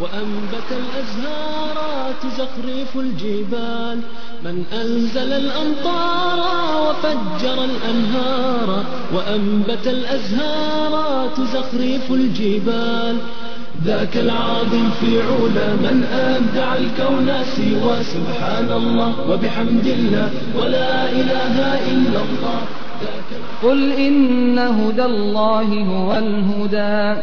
وأنبت الأزهار تزخرف الجبال. من أنزل الأمطار وفجر الأنهار وأنبت الأزهار تزخرف الجبال. ذاك العظيم في علا من أبدع الكون سوى. سبحان الله وبحمد الله ولا إله إلا الله. قل إن هدى الله هو الهدى.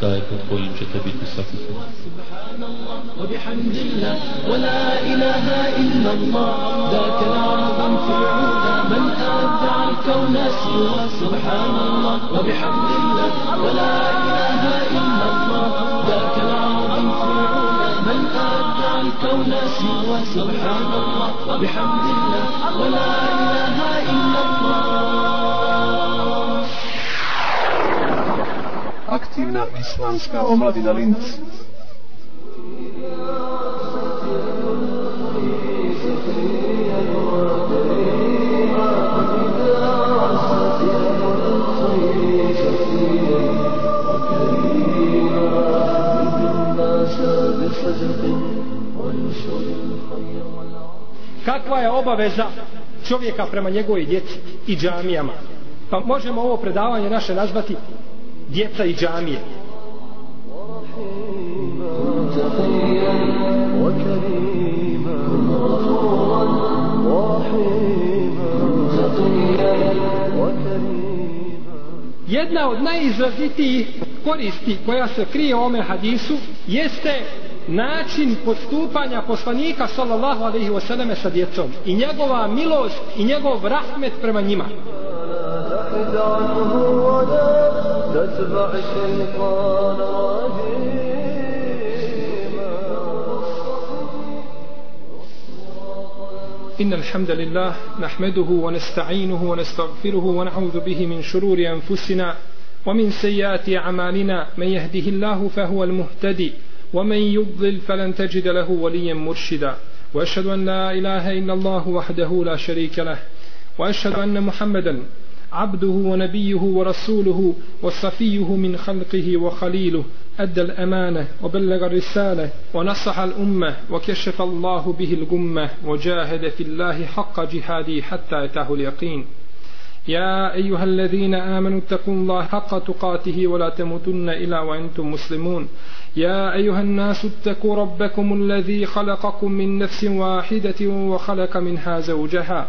Taj pod kojim ćete biti sakupni. وبحمد الله ولا إله إلا الله. ذاك العظم في علا من أبدع الكون سوى. سبحان الله وبحمد الله ولا إله إلا الله. ذاك العظم في علا من أبدع الكون سوى. سبحان الله وبحمد الله ولا إله إلا الله. Aktivna islamska omladina Linz. Kakva je obaveza čovjeka prema njegovoj djeci i džamijama? Pa možemo ovo predavanje naše nazvati djeca i džamije. Jedna od najizrazitijih koristi koja se krije u ome hadisu jeste način postupanja poslanika sallallahu alaihi wasallam sa djecom i njegova milost i njegov rahmet prema njima. تتبع الشيطان إن الحمد لله نحمده ونستعينه ونستغفره ونعوذ به من شرور أنفسنا ومن سيئات أعمالنا. من يهده الله فهو المهتدي ومن يضلل فلن تجد له وليا مرشدا. وأشهد أن لا إله إلا الله وحده لا شريك له وأشهد أن محمدا عبده ونبيه ورسوله وصفيه من خلقه وخليله أدى الأمانة وبلغ الرسالة ونصح الأمة وكشف الله به الغمة وجاهد في الله حق جهاده حتى أتاه اليقين. يا أيها الذين آمنوا اتقوا الله حق تقاته ولا تموتن إلا وأنتم مسلمون. يا أيها الناس اتقوا ربكم الذي خلقكم من نفس واحدة وخلق منها زوجها.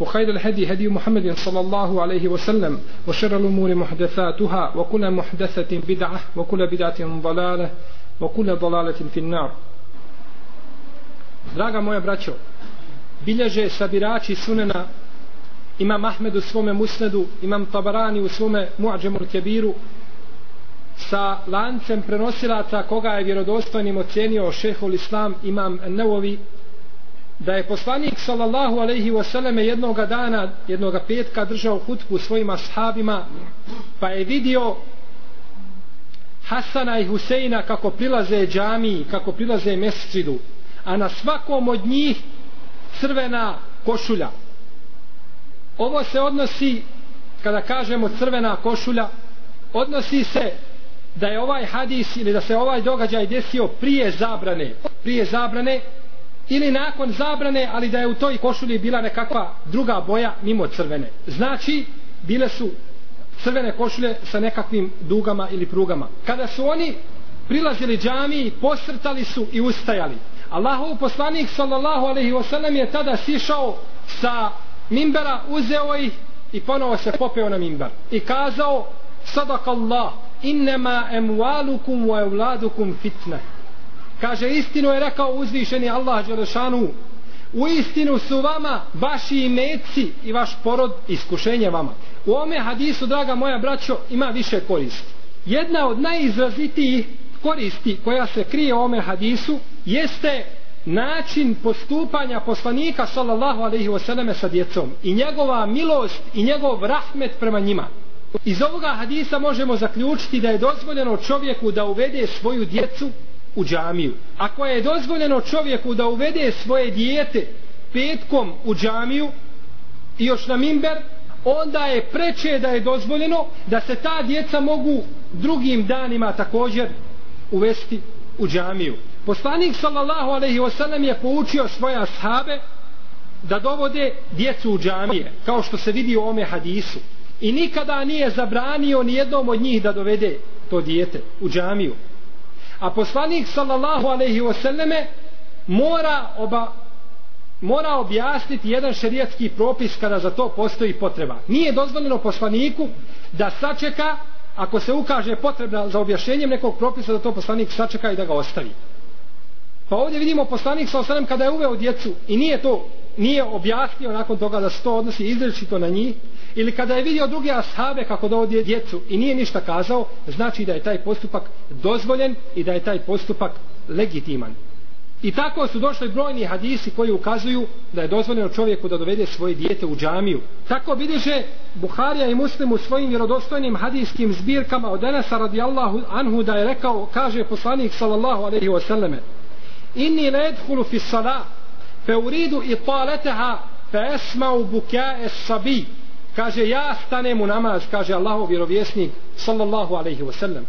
وخير الهدي هدي محمد صلى الله عليه وسلم وشر الأمور محدثاتها وكل محدثة بدعة وكل بدعة ضلالة وكل ضلالة في النار Draga moja braćo, bilježe sabirači sunena Imam Ahmed u svome musnedu, Imam Tabarani u svome Mu'ađemul Kebiru sa lancem prenosilaca koga je vjerodostojnim ocenio šehol Islam Imam Nevovi da je poslanik sallallahu alejhi ve selleme jednoga dana, jednoga petka držao hutbu svojim ashabima pa je vidio Hasana i Huseina kako prilaze džamiji, kako prilaze mesčidu a na svakom od njih crvena košulja. Ovo se odnosi kada kažemo crvena košulja odnosi se da je ovaj hadis ili da se ovaj događaj desio prije zabrane. Prije zabrane ili nakon zabrane, ali da je u toj košulji bila nekakva druga boja mimo crvene. Znači, bile su crvene košulje sa nekakvim dugama ili prugama. Kada su oni prilazili džami, posrtali su i ustajali. Allahov poslanik sallallahu alaihi wasallam je tada sišao sa mimbera, uzeo ih i ponovo se popeo na mimber i kazao sadak Allah innema emualukum wa evladukum fitne kaže istinu je rekao uzvišeni Allah Đelešanu u istinu su vama vaši imeci i vaš porod iskušenje vama. U ome hadisu draga moja braćo ima više koristi. Jedna od najizrazitijih koristi koja se krije u ome hadisu jeste način postupanja poslanika sallallahu alaihi wasallam sa djecom i njegova milost i njegov rahmet prema njima. Iz ovoga hadisa možemo zaključiti da je dozvoljeno čovjeku da uvede svoju djecu u džamiju ako je dozvoljeno čovjeku da uvede svoje dijete petkom u džamiju i još na mimber onda je preče da je dozvoljeno da se ta djeca mogu drugim danima također uvesti u džamiju. Poslanik sallallahu alaihi wasallam je poučio svoje ashabe da dovode djecu u džamije, kao što se vidi u ome hadisu. I nikada nije zabranio ni jednom od njih da dovede to dijete u džamiju. A poslanik sallallahu alaihi wasallame mora oba mora objasniti jedan šerijatski propis kada za to postoji potreba. Nije dozvoljeno poslaniku da sačeka ako se ukaže potrebna za objašnjenjem nekog propisa da to poslanik sačeka i da ga ostavi. Pa ovdje vidimo poslanik sa osanem kada je uveo djecu i nije to nije objasnio nakon toga da se to odnosi izrečito na njih ili kada je vidio druge ashabe kako dovodi djecu i nije ništa kazao znači da je taj postupak dozvoljen i da je taj postupak legitiman. I tako su došli brojni hadisi koji ukazuju da je dozvoljeno čovjeku da dovede svoje dijete u džamiju. Tako bideže Buharija i Muslim u svojim vjerodostojnim hadijskim zbirkama od Enesa radijallahu anhu da je rekao, kaže poslanik sallallahu alaihi wa sallame, inni ne edhulu fi salah, fe uridu i taleteha, fe esmau bukae sabi. Kaže, ja stanem u namaz, kaže Allahov vjerovjesnik sallallahu alaihi wasallam.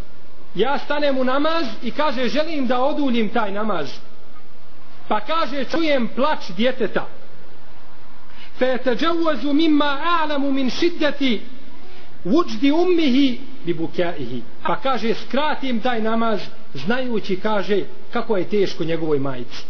Ja stanem u namaz i kaže, želim da oduljim taj namaz. Pa kaže čujem plač djeteta. Fe teđavuzu mimma a'lamu min šiddeti uđdi ummihi bi bukaihi pa kaže skratim taj namaz znajući kaže kako je teško njegovoj majici.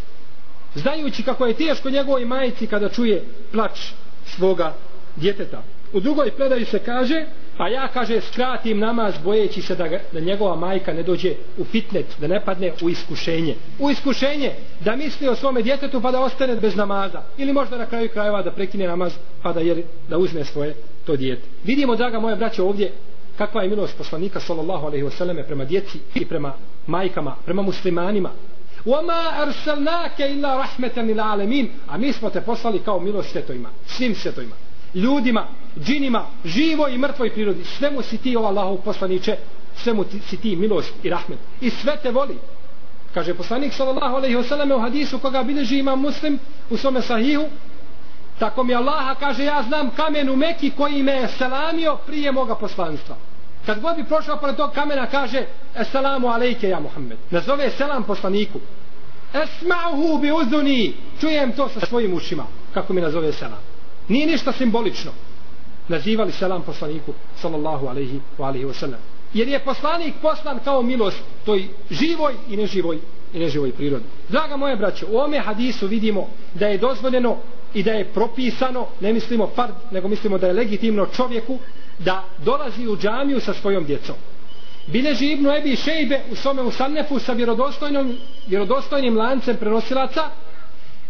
Znajući kako je teško njegovoj majici kada čuje plač svoga djeteta. u drugoj predaji se kaže pa ja kaže skratim namaz bojeći se da, ga, da njegova majka ne dođe u fitnet da ne padne u iskušenje u iskušenje da misli o svome djetetu pa da ostane bez namaza ili možda na kraju krajeva da prekine namaz pa da, jer, da uzme svoje to dijete vidimo draga moje braće ovdje kakva je milost poslanika sallallahu alaihi wasallam prema djeci i prema majkama prema muslimanima وَمَا أَرْسَلْنَاكَ إِلَّا رَحْمَةً لِلْعَالَمِينَ A mi smo te poslali kao milost svjetovima, svim svjetovima ljudima, džinima, živo i mrtvoj prirodi. Svemu si ti, o Allahov poslaniče, svemu ti, si ti milost i rahmet. I sve te voli. Kaže poslanik sallallahu alejhi ve selleme u hadisu koga bilježi ima muslim u svome sahihu, tako mi Allaha kaže ja znam kamen u Meki koji me je selamio prije moga poslanstva. Kad god bi prošao pored tog kamena kaže Esselamu alejke ja Muhammed. Nazove selam poslaniku. Esma'uhu bi uzuni. Čujem to sa svojim ušima. Kako mi nazove selam. Nije ništa simbolično. Nazivali selam poslaniku sallallahu alaihi wa alaihi wa sallam. Jer je poslanik poslan kao milost toj živoj i neživoj i neživoj prirodi. Draga moje braće, u ome hadisu vidimo da je dozvoljeno i da je propisano, ne mislimo fard, nego mislimo da je legitimno čovjeku da dolazi u džamiju sa svojom djecom. Bileži Ibnu Ebi Šejbe u svome usannefu sa vjerodostojnim, vjerodostojnim lancem prenosilaca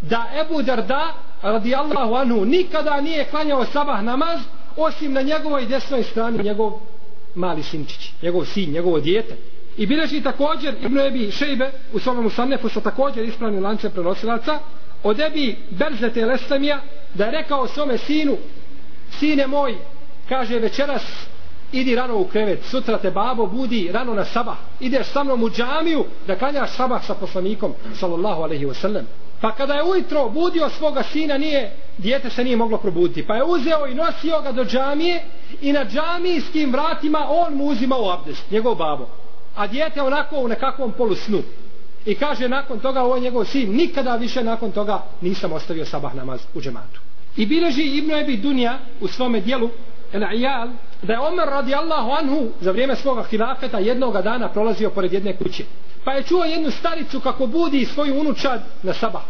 da Ebu Darda radijallahu anhu nikada nije klanjao sabah namaz osim na njegovoj desnoj strani njegov mali sinčić, njegov sin, njegovo dijete. I bileži također Ibn Ebi Šejbe u svom Musannefu sa također ispravnim lancem prenosilaca od Ebi Berzete Leslemija da je rekao svome sinu sine moj kaže večeras idi rano u krevet, sutra te babo budi rano na sabah, ideš sa mnom u džamiju da klanjaš sabah sa poslanikom sallallahu alaihi wasallam. sallam Pa kada je ujutro budio svoga sina, nije, dijete se nije moglo probuditi. Pa je uzeo i nosio ga do džamije i na džamijskim vratima on mu uzimao abdest, njegov babo. A dijete onako u nekakvom polusnu. I kaže nakon toga ovo je njegov sin, nikada više nakon toga nisam ostavio sabah namaz u džematu. I bileži Ibnu Ebi Dunja u svome dijelu El Iyal da je Omer radijallahu anhu za vrijeme svoga hilafeta jednoga dana prolazio pored jedne kuće. Pa je čuo jednu staricu kako budi svoju unučad na sabah.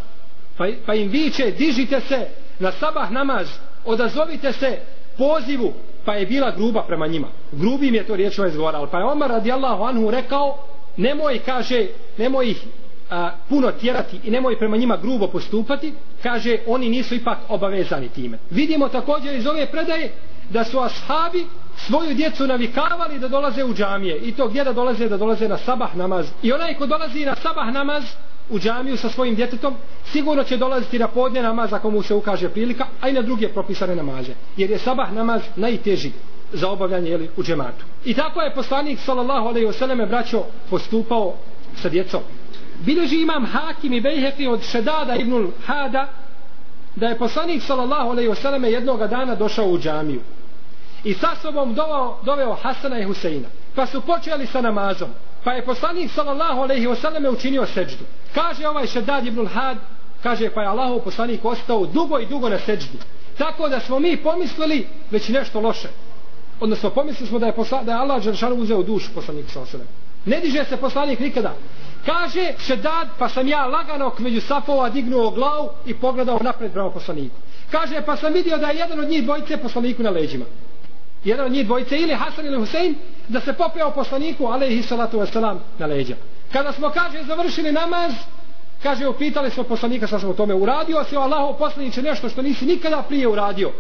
Pa, pa im viče, dižite se na sabah namaz, odazovite se pozivu, pa je bila gruba prema njima. Grubim je to riječ ovaj izgovarao. Pa je Omer radijallahu anhu rekao, nemoj, kaže, nemoj ih a, puno tjerati i nemoj prema njima grubo postupati, kaže, oni nisu ipak obavezani time. Vidimo također iz ove predaje da su ashabi svoju djecu navikavali da dolaze u džamije. I to gdje da dolaze? Da dolaze na sabah namaz. I onaj ko dolazi na sabah namaz u džamiju sa svojim djetetom sigurno će dolaziti na podne namaz ako mu se ukaže prilika a i na druge propisane namaze. Jer je sabah namaz najteži za obavljanje jeli, u džematu. I tako je poslanik sallallahu alaihi selleme braćo postupao sa djecom. Bileži imam Hakim i Bejhefi od Šedada ibnul Hada da je poslanik sallallahu alaihi selleme jednoga dana došao u džamiju i sa sobom doveo, doveo Hasana i Huseina. Pa su počeli sa namazom. Pa je poslanik sallallahu alejhi ve selleme učinio seđdu. Kaže ovaj Šedad ibn Had kaže pa je Allahov poslanik ostao dugo i dugo na sećdi. tako da smo mi pomislili već nešto loše. Odnosno pomislili smo da je, posla, da je Allah Đeršanu uzeo dušu poslanik sallallahu alejhi ne diže se poslanik nikada. Kaže Šedad pa sam ja lagano među safova dignuo glavu i pogledao napred prema poslaniku. Kaže pa sam vidio da je jedan od njih dvojice poslaniku na leđima jedan od njih dvojice ili Hasan ili Husein da se popeo poslaniku alaihi salatu wasalam na leđa. Kada smo kaže završili namaz kaže upitali smo poslanika sa smo tome uradio si o Allahov poslaniće nešto što nisi nikada prije uradio?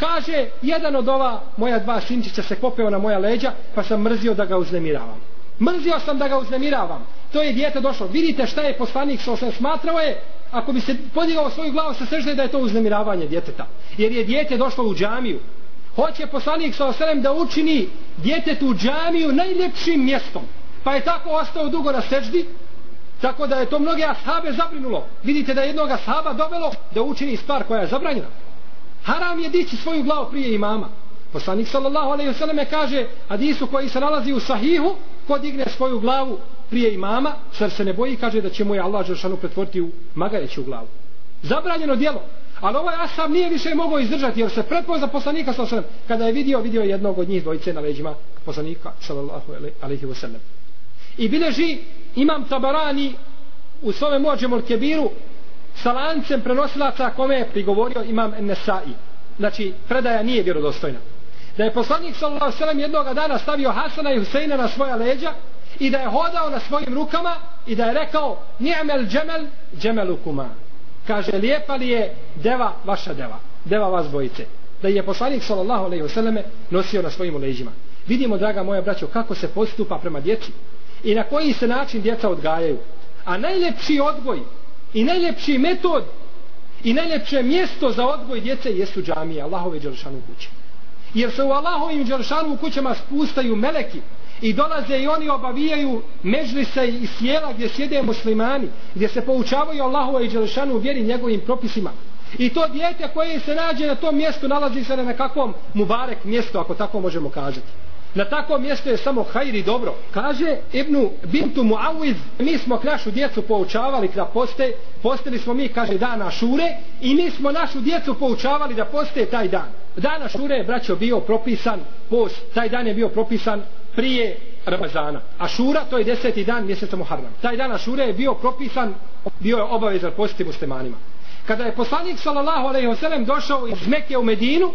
Kaže jedan od ova moja dva sinčića se popeo na moja leđa pa sam mrzio da ga uznemiravam. Mrzio sam da ga uznemiravam. To je dijete došlo. Vidite šta je poslanik što se smatrao je ako bi se podigao svoju glavu sa sežde da je to uznemiravanje djeteta. Jer je dijete došlo u džamiju hoće poslanik sa oselem da učini djetetu džamiju najljepšim mjestom. Pa je tako ostao dugo na seždi tako da je to mnoge ashabe zabrinulo. Vidite da je jednog ashaba dovelo da učini stvar koja je zabranjena. Haram je dići svoju glavu prije imama. Poslanik sallallahu alaihi wasallam kaže hadisu koji se nalazi u sahihu ko digne svoju glavu prije imama sar se ne boji kaže da će mu je Allah Žešanu pretvoriti u magareću glavu. Zabranjeno djelo. Ali ovaj Asab nije više mogao izdržati jer se prepoza poslanika sa sallam. Kada je vidio, vidio jednog od njih dvojice na leđima poslanika sallallahu alaihi wa sallam. I bileži imam tabarani u svome mođemu kebiru sa lancem prenosilaca kome je prigovorio imam Nesai. Znači, predaja nije vjerodostojna. Da je poslanik sallallahu alaihi wa sallam jednog dana stavio Hasana i Huseina na svoja leđa i da je hodao na svojim rukama i da je rekao ni'mel džemel džemelukuma kaže lijepa li je deva vaša deva? Deva vas bojite. da je poslanik sallallahu alejhi ve selleme nosio na svojim leđima. Vidimo draga moja braćo kako se postupa prema djeci i na koji se način djeca odgajaju. A najljepši odgoj i najljepši metod i najljepše mjesto za odgoj djece jesu džamije Allahove dželšanu kuće. Jer se u Allahovim dželšanu kućama spustaju meleki i dolaze i oni obavijaju mežlisa i sjela gdje sjede muslimani, gdje se poučavaju Allahova i Đelešanu u vjeri njegovim propisima. I to dijete koje se nađe na tom mjestu nalazi se na kakvom mubarek mjestu, ako tako možemo kazati. Na takvom mjestu je samo hajri dobro. Kaže Ibnu Bintu Muawiz, mi smo našu djecu poučavali da poste, postili smo mi, kaže, dana šure i mi smo našu djecu poučavali da poste taj dan. Dana šure je, braćo, bio propisan post, taj dan je bio propisan prije Ramazana. Ašura, to je deseti dan mjeseca Muharram. Taj dan Ašure je bio propisan, bio je obavezan postiti muslimanima. Kada je poslanik sallallahu alejhi ve sellem došao iz Mekke u Medinu,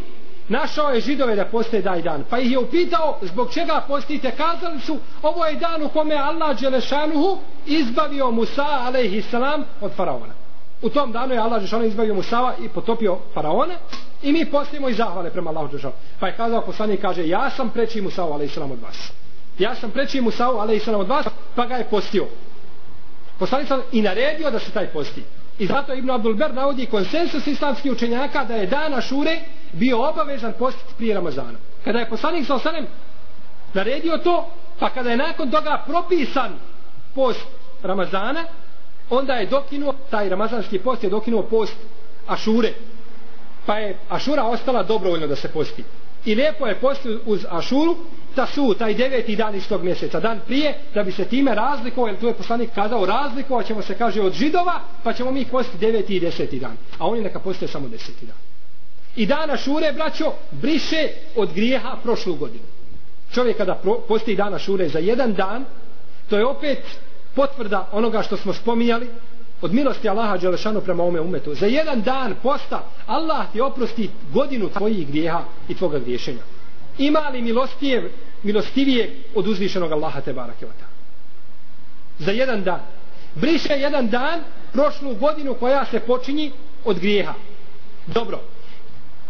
našao je židove da poste taj dan. Pa ih je upitao zbog čega postite. Kazali su ovo je dan u kome Allah Đelešanuhu izbavio Musa alejhi salam od faraona. U tom danu je Allah Žešanu izbavio Musa i potopio faraona I mi postimo i zahvale prema Allahu Žešanu. Pa je kazao poslanik, kaže, ja sam preći Musavu, ale i sram od vas. Ja sam preći Musavu, ale i sram od vas, pa ga je postio. Poslanik sam i naredio da se taj posti. I zato Ibn Abdul Ber navodi konsensus islamskih učenjaka da je dana šure bio obavezan postiti prije Ramazana. Kada je poslanik sa osanem naredio to, pa kada je nakon toga propisan post Ramazana, onda je dokinuo, taj ramazanski post je dokinuo post Ašure, pa je Ašura ostala dobrovoljno da se posti. I lijepo je posti uz Ašuru, ta su, taj deveti dan iz tog mjeseca, dan prije, da bi se time razlikovao, jer tu je poslanik kazao, razlikovat ćemo se, kaže, od židova, pa ćemo mi posti deveti i deseti dan. A oni neka poste samo deseti dan. I dana šure, braćo, briše od grijeha prošlu godinu. Čovjek kada posti dana šure za jedan dan, to je opet potvrda onoga što smo spominjali od milosti Allaha Đelešanu prema ome umetu. Za jedan dan posta Allah ti oprosti godinu tvojih grijeha i tvoga griješenja. Ima li milostijev, milostivije od uzvišenog Allaha te barakevata? Za jedan dan. Briše jedan dan prošlu godinu koja se počinji od grijeha. Dobro.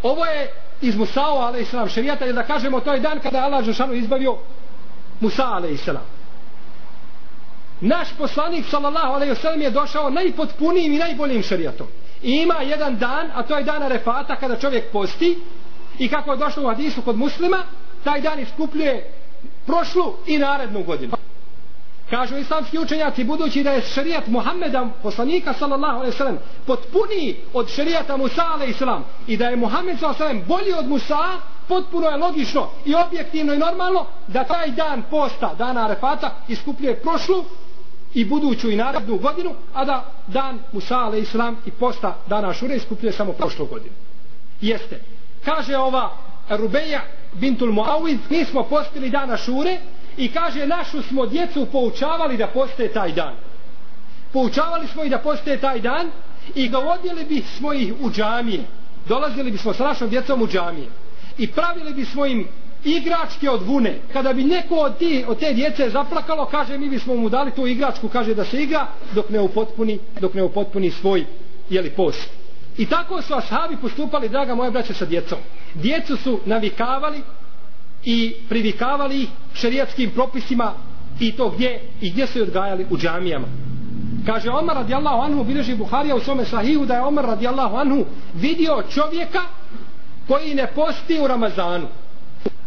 Ovo je iz Musao, ale islam, šerijata, da kažemo to je dan kada Allah Đelešanu izbavio Musa, ale islam. Naš poslanik, sallallahu alejhi ve sellem je došao najpotpunijim i najboljim šerijatom. I ima jedan dan, a to je dan Arefata, kada čovjek posti, i kako je došlo u hadisu kod muslima, taj dan iskupljuje prošlu i narednu godinu. Kažu islamski učenjaci, budući da je šerijat Muhammeda, poslanika sallallahu alaihi sallam, potpuniji od šerijata Musa alaihi sallam i da je Muhammed sallallahu alaihi sallam bolji od Musa, potpuno je logično i objektivno i normalno da taj dan posta, dana Arefata, iskupljuje prošlu i buduću i narednu godinu, a da dan Musa islam i posta dana Šure iskupljuje samo prošlu godinu. Jeste. Kaže ova Rubeja bintul Muawiz, mi smo postili dana Šure, i kaže našu smo djecu poučavali da poste taj dan poučavali smo ih da poste taj dan i dovodili bi smo ih u džamije dolazili bismo sa našom djecom u džamije i pravili bismo im igračke od vune kada bi neko od, ti, od te djece zaplakalo kaže mi bismo mu dali tu igračku kaže da se igra dok ne upotpuni dok ne upotpuni svoj jeli post i tako su ashabi postupali draga moja braća sa djecom djecu su navikavali i privikavali ih šerijatskim propisima i to gdje i gdje su odgajali u džamijama. Kaže Omar radijallahu anhu, bileži Buharija u svome sahihu da je Omar radijallahu anhu vidio čovjeka koji ne posti u Ramazanu.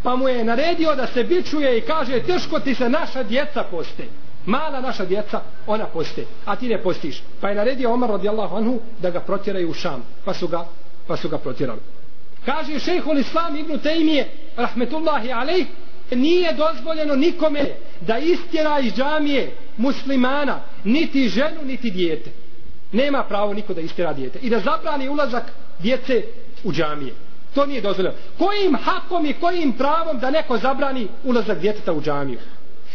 Pa mu je naredio da se bičuje i kaže teško ti se naša djeca poste. Mala naša djeca, ona poste, a ti ne postiš. Pa je naredio Omar radijallahu anhu da ga protjeraju u Šam. Pa su ga, pa su ga protjerali. Kaže šejhul Islam ibn Taymije, rahmetullahi alejh, nije dozvoljeno nikome da istjera iz džamije muslimana niti ženu niti dijete. Nema pravo niko da istjera dijete i da zabrani ulazak djece u džamije. To nije dozvoljeno. Kojim hakom i kojim pravom da neko zabrani ulazak djeteta u džamiju?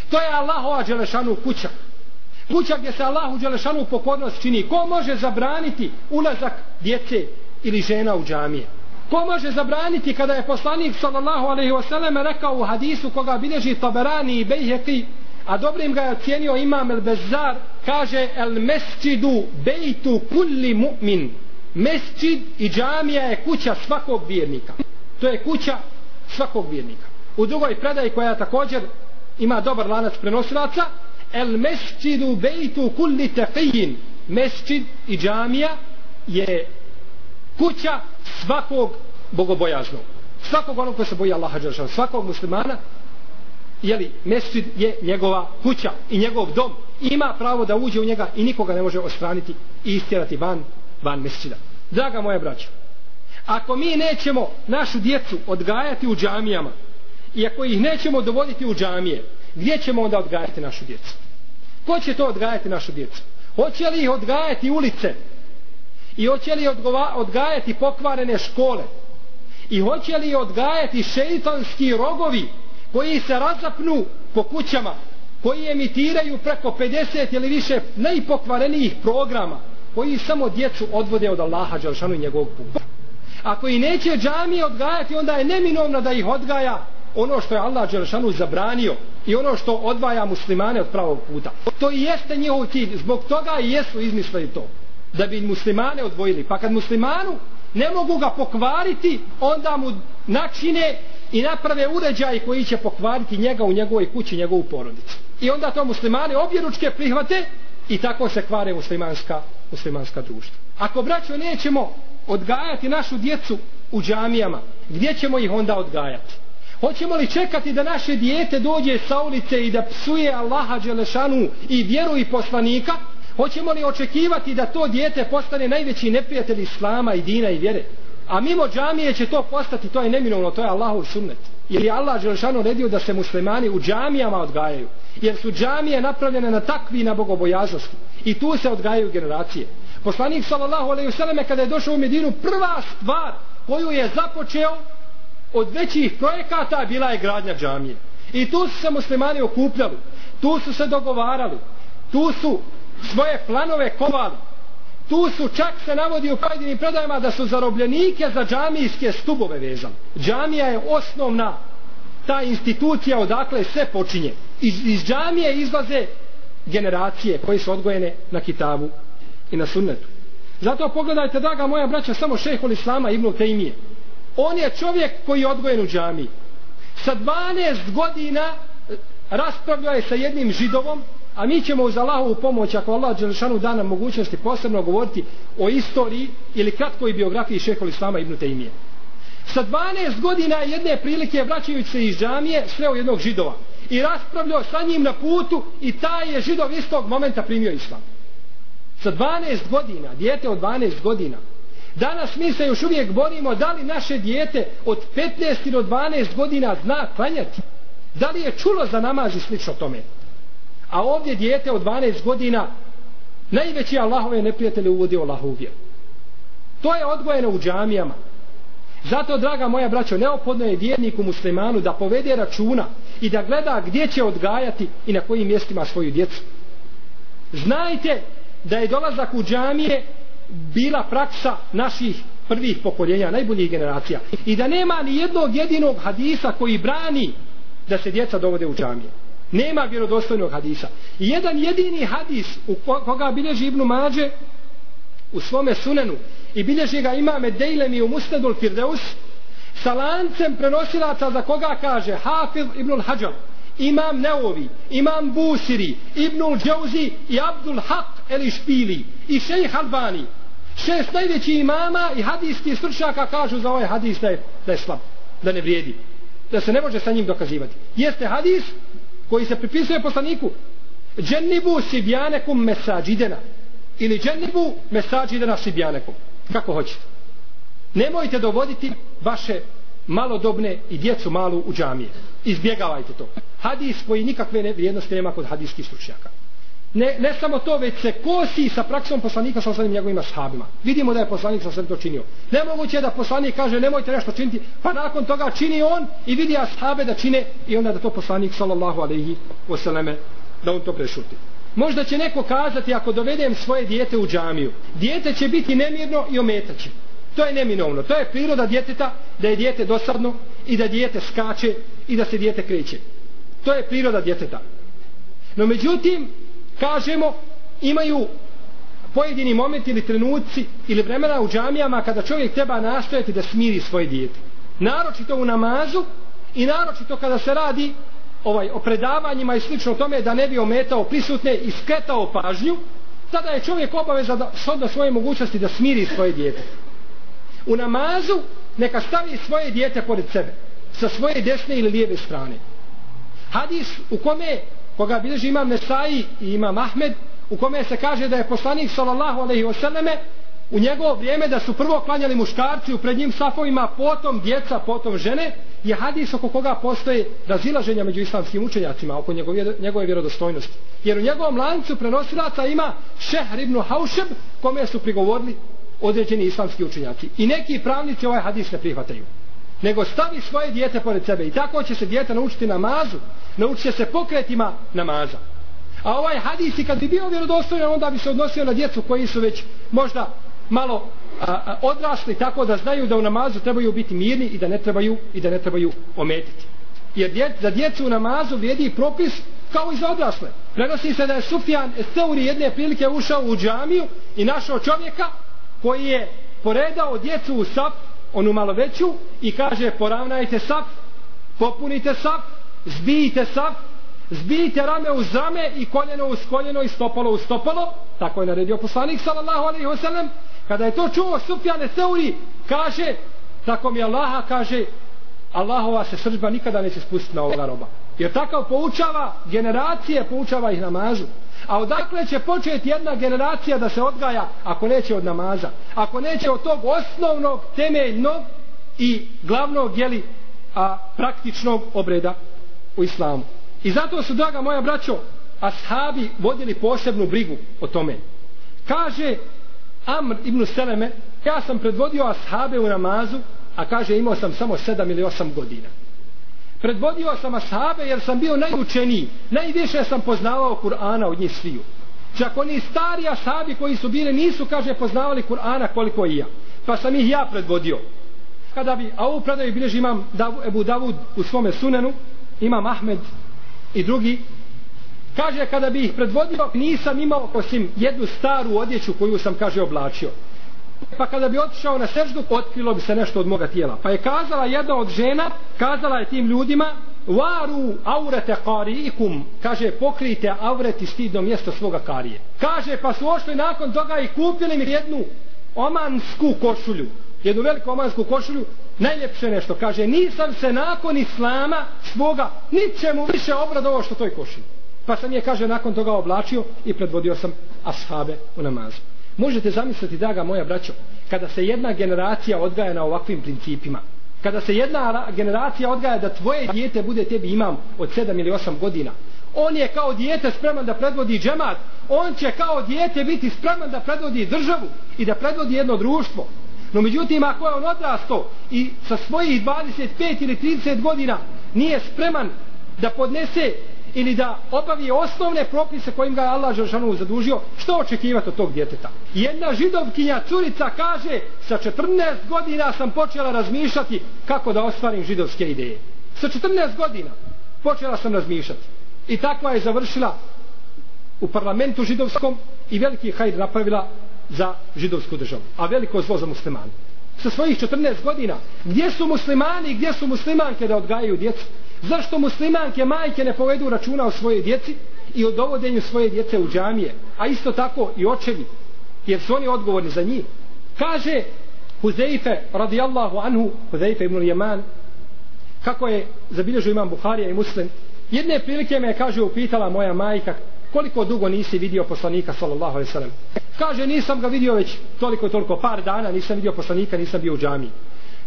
To je Allahova Đelešanu kuća. Kuća gdje se Allahu Đelešanu pokornost čini. Ko može zabraniti ulazak djece ili žena u džamije? Ko može zabraniti kada je poslanik sallallahu alaihi wasallam rekao u hadisu koga bilježi Taberani i Bejheki, a dobrim ga je ocjenio imam El Bezar, kaže el mesčidu bejtu kulli mu'min. Mesčid i džamija je kuća svakog vjernika. To je kuća svakog vjernika. U drugoj predaji koja također ima dobar lanac prenosilaca, el mesčidu bejtu kulli tefijin. Mesčid i džamija je kuća svakog bogobojaznog. Svakog onog ko se boji Allaha Đelšana, svakog muslimana, jeli, mesčid je njegova kuća i njegov dom. Ima pravo da uđe u njega i nikoga ne može ostraniti i istjerati van, van mesčida. Draga moja braća, ako mi nećemo našu djecu odgajati u džamijama i ako ih nećemo dovoditi u džamije, gdje ćemo onda odgajati našu djecu? Ko će to odgajati našu djecu? Hoće li ih odgajati ulice i hoće li odgajati pokvarene škole i hoće li odgajati šeitanski rogovi koji se razapnu po kućama koji emitiraju preko 50 ili više najpokvarenijih programa koji samo djecu odvode od Allaha Đelšanu i njegovog puta ako i neće džamije odgajati onda je neminovno da ih odgaja ono što je Allah Đelšanu zabranio i ono što odvaja muslimane od pravog puta. To i jeste njihov cilj, zbog toga i jesu izmislili to da bi muslimane odvojili. Pa kad muslimanu ne mogu ga pokvariti, onda mu načine i naprave uređaj koji će pokvariti njega u njegovoj kući, njegovu porodicu. I onda to muslimane objeručke prihvate i tako se kvare muslimanska, muslimanska društva. Ako braćo nećemo odgajati našu djecu u džamijama, gdje ćemo ih onda odgajati? Hoćemo li čekati da naše dijete dođe sa ulice i da psuje Allaha Đelešanu i vjeru i poslanika Hoćemo li očekivati da to dijete postane najveći neprijatelj Islama i dina i vjere? A mimo džamije će to postati, to je neminovno, to je Allahov sunnet. Jer je Allah Želšanu redio da se muslimani u džamijama odgajaju. Jer su džamije napravljene na takvi na bogobojaznosti. I tu se odgajaju generacije. Poslanik sallallahu alaihi vseleme kada je došao u Medinu, prva stvar koju je započeo od većih projekata bila je gradnja džamije. I tu su se muslimani okupljali, tu su se dogovarali, tu su svoje planove kovali. Tu su čak se navodi u pojedinim predajama da su zarobljenike za džamijske stubove vezali. Džamija je osnovna ta institucija odakle sve počinje. Iz, iz džamije izlaze generacije koje su odgojene na kitabu i na sunnetu. Zato pogledajte, draga moja braća, samo šehol Islama Ibnu Tejmije. On je čovjek koji je odgojen u džamiji. Sa 12 godina eh, raspravljao je sa jednim židovom A mi ćemo uz Allahovu pomoć, ako Allah Đelešanu da nam mogućnosti posebno govoriti o istoriji ili kratkoj biografiji šehol Islama ibn Taymije. Sa 12 godina jedne prilike vraćajući se iz džamije sreo jednog židova i raspravljao sa njim na putu i taj je židov istog momenta primio islam. Sa 12 godina, dijete od 12 godina. Danas mi se još uvijek borimo da li naše dijete od 15 do 12 godina zna klanjati. Da li je čulo za namaz i slično tome. A ovdje dijete od 12 godina najveći Allahove neprijatelje uvodi u Allahovu vjeru. To je odgojeno u džamijama. Zato, draga moja braćo, neophodno je vjerniku muslimanu da povede računa i da gleda gdje će odgajati i na kojim mjestima svoju djecu. Znajte da je dolazak u džamije bila praksa naših prvih pokoljenja, najboljih generacija. I da nema ni jednog jedinog hadisa koji brani da se djeca dovode u džamije. Nema vjerodostojnog hadisa. I jedan jedini hadis u koga bilježi Ibnu Mađe u svome sunenu i bilježi ga imame Dejlemi u Musnedul Firdeus sa lancem prenosilaca za koga kaže Hafiz Ibnul Hađar Imam Neovi, Imam Busiri, Ibnul Džauzi i Abdul Haq Eli Špili i Šejh Albani. Šest najveći imama i hadijski stručnjaka kažu za ovaj hadis da je, da je slab, da ne vrijedi, da se ne može sa njim dokazivati. Jeste hadis koji se pripisuje poslaniku džennibu sibjanekum mesađidena ili džennibu mesađidena sibjanekum kako hoćete. Nemojte dovoditi vaše malodobne i djecu malu u džamije. Izbjegavajte to. Hadis koji nikakve vrijednosti nema kod hadijskih stručnjaka ne, ne samo to, već se kosi sa praksom poslanika sa osnovim njegovima sahabima. Vidimo da je poslanik sa to činio. Nemoguće je da poslanik kaže nemojte nešto činiti, pa nakon toga čini on i vidi ashabe da čine i onda da to poslanik sallallahu alaihi wasallam da on to prešuti. Možda će neko kazati ako dovedem svoje dijete u džamiju, dijete će biti nemirno i ometaće. To je neminovno. To je priroda djeteta da je dijete dosadno i da dijete skače i da se dijete kreće. To je priroda djeteta. No međutim, kažemo imaju pojedini momenti ili trenuci ili vremena u džamijama kada čovjek treba nastojati da smiri svoje dijete. Naročito u namazu i naročito kada se radi ovaj, o predavanjima i slično tome da ne bi ometao prisutne i skretao pažnju, tada je čovjek obaveza da shodno svoje mogućnosti da smiri svoje dijete. U namazu neka stavi svoje dijete pored sebe, sa svoje desne ili lijeve strane. Hadis u kome koga bilježi imam Nesai i imam Ahmed u kome se kaže da je poslanik sallallahu alaihi wasallame u njegovo vrijeme da su prvo klanjali muškarci u pred njim safovima, potom djeca, potom žene, je hadis oko koga postoje razilaženja među islamskim učenjacima oko njegove, njegove vjerodostojnosti. Jer u njegovom lancu prenosilaca ima Šehr ibn Haušeb kome su prigovorili određeni islamski učenjaci. I neki pravnici ovaj hadis ne prihvataju nego stavi svoje dijete pored sebe. I tako će se dijete naučiti namazu. Naučit će se pokretima namaza. A ovaj hadis i kad bi bio vjerodostojan onda bi se odnosio na djecu koji su već možda malo a, a, odrasli tako da znaju da u namazu trebaju biti mirni i da ne trebaju i da ne trebaju ometiti. Jer dje, za djecu u namazu vrijedi propis kao i za odrasle. Prenosi se da je Sufjan Esteuri jedne prilike ušao u džamiju i našao čovjeka koji je poredao djecu u saf onu malo veću i kaže poravnajte saf, popunite saf, zbijite saf, zbijite rame uz rame i koljeno uz koljeno i stopalo uz stopalo, tako je naredio poslanik sallallahu alaihi wasallam, kada je to čuo Sufjane Seuri, kaže, tako mi Allaha kaže, Allahova se sržba nikada neće spustiti na ovoga roba. Jer takav poučava generacije, poučava ih namazu. A odakle će početi jedna generacija da se odgaja ako neće od namaza? Ako neće od tog osnovnog, temeljnog i glavnog, jeli, a praktičnog obreda u islamu. I zato su, draga moja braćo, ashabi vodili posebnu brigu o tome. Kaže Amr ibn Seleme, ja sam predvodio ashabe u namazu a kaže imao sam samo sedam ili osam godina. Predvodio sam ashabe jer sam bio najučeniji, najviše sam poznavao Kur'ana od njih sviju. Čak oni stari ashabi koji su bili nisu, kaže, poznavali Kur'ana koliko i ja. Pa sam ih ja predvodio. Kada bi, a ovu predaju bilježi imam Ebu Davud u svome sunenu, imam Ahmed i drugi, kaže kada bi ih predvodio nisam imao osim jednu staru odjeću koju sam kaže oblačio pa kada bi otišao na seždu otkrilo bi se nešto od moga tijela. Pa je kazala jedna od žena kazala je tim ljudima varu aurete kariikum kaže pokrijte avreti stidno mjesto svoga karije. Kaže pa su ošli nakon toga i kupili mi jednu omansku košulju. Jednu veliku omansku košulju najljepše nešto. Kaže nisam se nakon islama svoga ničemu više obradovao što toj košulji. Pa sam je kaže nakon toga oblačio i predvodio sam ashabe u namazu možete zamisliti draga moja braćo kada se jedna generacija odgaja na ovakvim principima. Kada se jedna generacija odgaja da tvoje dijete bude tebi imam od 7 ili 8 godina. On je kao dijete spreman da predvodi džemat. On će kao dijete biti spreman da predvodi državu i da predvodi jedno društvo. No međutim ako je on odrasto i sa svojih 25 ili 30 godina nije spreman da podnese ili da obavi osnovne propise kojim ga je Allah Žešanu zadužio, što očekivati od tog djeteta? Jedna židovkinja curica kaže, sa 14 godina sam počela razmišljati kako da ostvarim židovske ideje. Sa 14 godina počela sam razmišljati. I takva je završila u parlamentu židovskom i veliki hajr napravila za židovsku državu. A veliko zlo za muslimane. Sa svojih 14 godina, gdje su muslimani, gdje su muslimanke da odgajaju djecu? Zašto muslimanke majke ne povedu računa o svojoj djeci i o dovodenju svoje djece u džamije, a isto tako i očevi, jer su oni odgovorni za njih. Kaže Huzeife radijallahu anhu, Huzeife ibn Jeman, kako je zabilježio imam Buharija i Muslim, jedne prilike me je, kaže, upitala moja majka, koliko dugo nisi vidio poslanika sallallahu alaihi sallam. Kaže, nisam ga vidio već toliko toliko par dana, nisam vidio poslanika, nisam bio u džamiji.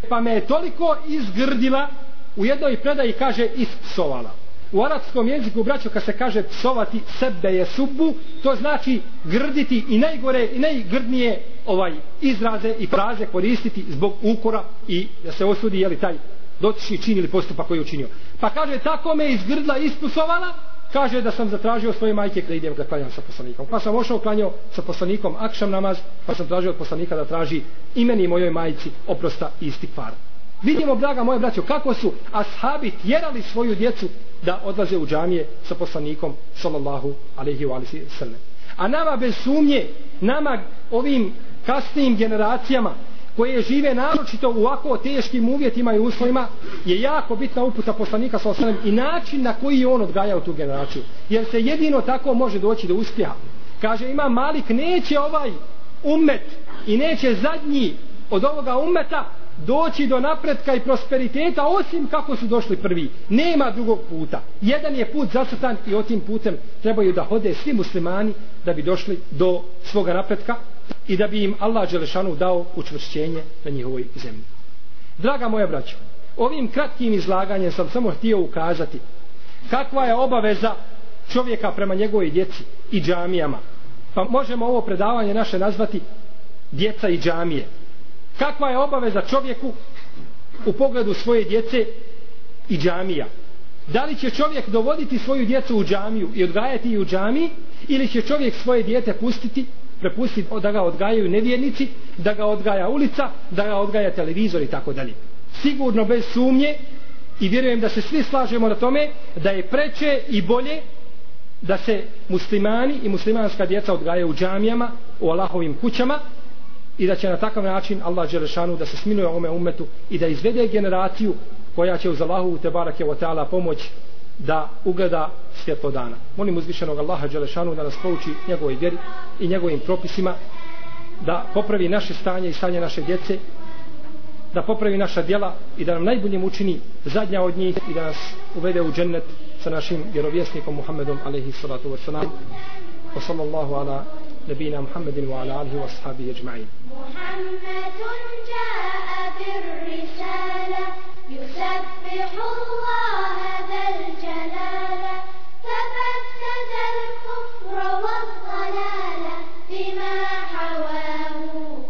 Pa me je toliko izgrdila u jednoj predaji kaže ispsovala. U arapskom jeziku, braćo, kad se kaže psovati sebe je subbu, to znači grditi i najgore i najgrdnije ovaj izraze i fraze koristiti zbog ukora i da se osudi je li taj dotični čin ili postupak koji je učinio. Pa kaže, tako me izgrdla i kaže da sam zatražio svoje majke da idem da klanjam sa poslanikom. Pa sam ošao klanjao sa poslanikom akšam namaz, pa sam tražio od poslanika da traži imeni mojoj majici oprosta i istikvara. Vidimo, draga moje braćo, kako su ashabi tjerali svoju djecu da odlaze u džamije sa poslanikom sallallahu alaihi wa sallam. A nama bez sumnje, nama ovim kasnim generacijama koje žive naročito u ovako teškim uvjetima i uslovima je jako bitna uputa poslanika sallallahu osanem i način na koji je on odgajao tu generaciju. Jer se jedino tako može doći do uspjeha. Kaže ima Malik, neće ovaj umet i neće zadnji od ovoga umeta doći do napretka i prosperiteta osim kako su došli prvi. Nema drugog puta. Jedan je put zacrtan i o tim putem trebaju da hode svi muslimani da bi došli do svoga napretka i da bi im Allah Đelešanu dao učvršćenje na njihovoj zemlji. Draga moja braćo, ovim kratkim izlaganjem sam samo htio ukazati kakva je obaveza čovjeka prema njegovoj djeci i džamijama. Pa možemo ovo predavanje naše nazvati djeca i džamije kakva je obaveza čovjeku u pogledu svoje djece i džamija? Da li će čovjek dovoditi svoju djecu u džamiju i odgajati ju u džamiji ili će čovjek svoje djete pustiti prepustiti da ga odgajaju nevjernici da ga odgaja ulica da ga odgaja televizor i tako dalje? Sigurno bez sumnje i vjerujem da se svi slažemo na tome da je preče i bolje da se muslimani i muslimanska djeca odgajaju u džamijama u Allahovim kućama i da će na takav način Allah Đelešanu da se sminuje ome umetu i da izvede generaciju koja će uz Allahu te barake o ta'ala pomoć da ugleda svjetlo dana. Molim uzvišenog Allaha Đelešanu da nas pouči njegovoj vjeri i njegovim propisima da popravi naše stanje i stanje naše djece da popravi naša djela i da nam najboljim učini zadnja od njih i da nas uvede u džennet sa našim vjerovjesnikom Muhammedom alaihi salatu wa salam wa sallallahu ala nabina Muhammedin wa ala alihi wa sahabihi ajma'in محمد جاء بالرسالة يسبح الله ذا الجلال تفتت الكفر والضلال بما حواه.